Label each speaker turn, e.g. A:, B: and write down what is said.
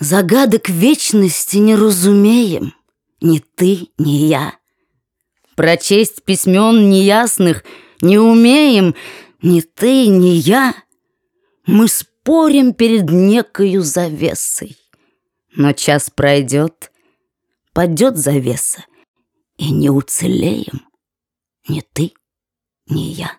A: Загадок вечности не разумеем Ни ты, ни я. Прочесть письмен неясных Не умеем Ни ты, ни я. Мы спорим перед некою завесой. Но час пройдет, падет завеса, И не уцелеем ни ты, ни я.